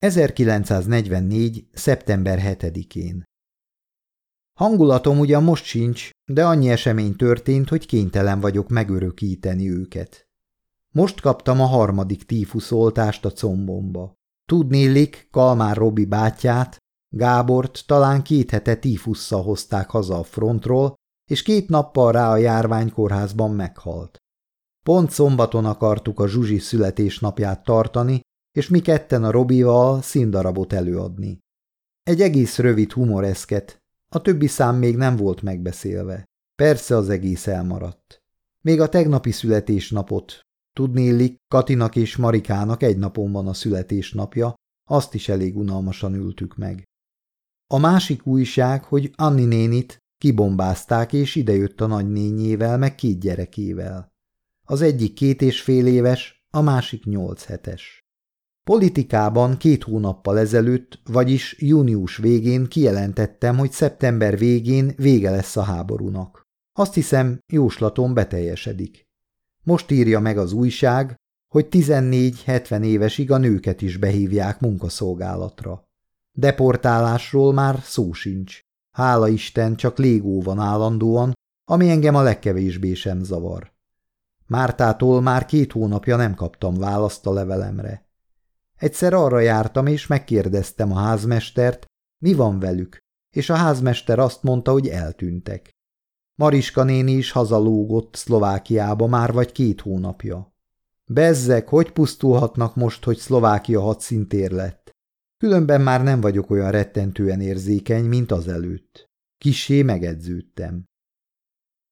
1944. szeptember 7-én Hangulatom ugyan most sincs, de annyi esemény történt, hogy kénytelen vagyok megörökíteni őket. Most kaptam a harmadik tífuszoltást a combomba. Tudnélik, Kalmár Robi bátyját, Gábort talán két hete tífusszal hozták haza a frontról, és két nappal rá a járványkórházban meghalt. Pont szombaton akartuk a Zsuzsi születésnapját tartani, és mi ketten a Robival színdarabot előadni. Egy egész rövid humoreszket, a többi szám még nem volt megbeszélve. Persze az egész elmaradt. Még a tegnapi születésnapot. Tudnélik, Katinak és Marikának egy napon van a születésnapja, azt is elég unalmasan ültük meg. A másik újság, hogy Anni nénit kibombázták, és idejött a nagynényével, meg két gyerekével. Az egyik két és fél éves, a másik nyolc hetes. Politikában két hónappal ezelőtt, vagyis június végén kijelentettem, hogy szeptember végén vége lesz a háborúnak. Azt hiszem, jóslatom beteljesedik. Most írja meg az újság, hogy 14-70 évesig a nőket is behívják munkaszolgálatra. Deportálásról már szó sincs. Hála Isten, csak légó van állandóan, ami engem a legkevésbé sem zavar. Mártától már két hónapja nem kaptam választ a levelemre. Egyszer arra jártam, és megkérdeztem a házmestert, mi van velük, és a házmester azt mondta, hogy eltűntek. Mariska néni is hazalógott Szlovákiába már vagy két hónapja. Bezzek, hogy pusztulhatnak most, hogy Szlovákia hadszintér lett? Különben már nem vagyok olyan rettentően érzékeny, mint azelőtt. Kisé megedződtem.